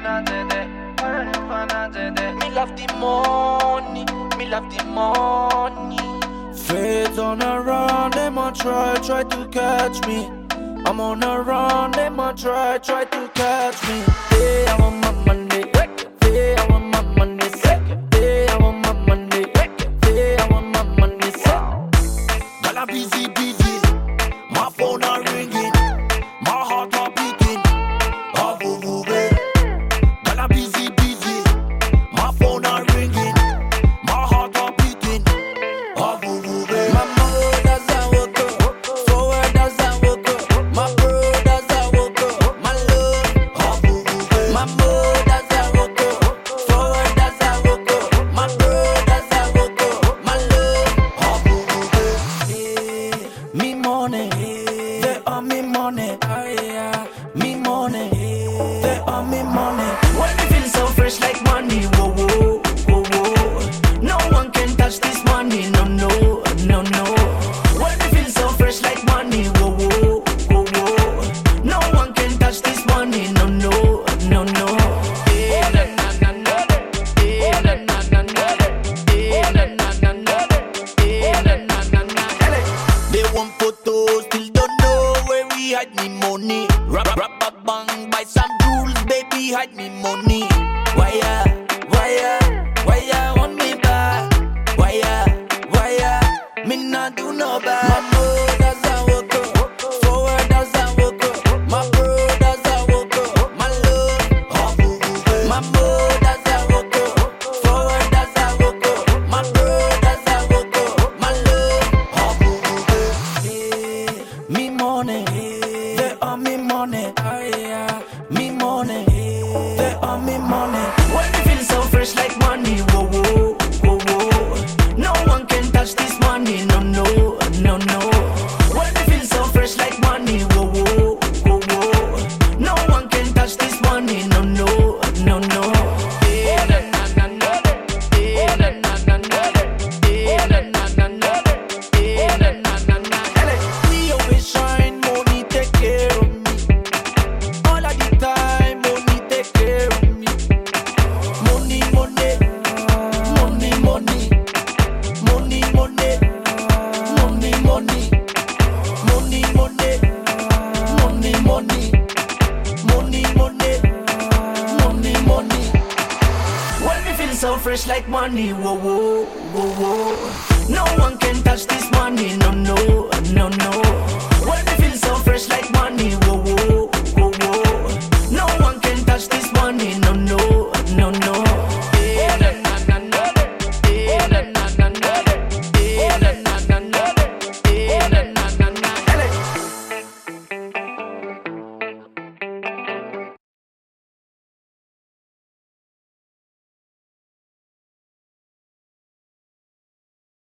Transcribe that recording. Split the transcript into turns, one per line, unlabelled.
Me love the money, me love the money.
Feds on a run, they might try, try to catch me. I'm on a run, they might try, try to catch me. Hey, I want my money. Hey, I want my money. Hey, want my money. Hey, want my money.
Hey, I want my
money. money.
hide me money. Rap, rap, rap, bang, buy some jewels, baby, hide me money. Why ya, why ya, why ya want me back? Why ya, why ya, me not do no bad.
My bro. My love,
oh, they are
me money. Oh, yeah. Me money. Yeah. They are me money. Money, money, money, money, money.
When me feel so fresh like money, whoa whoa whoa whoa. No one can touch this money, no no no no.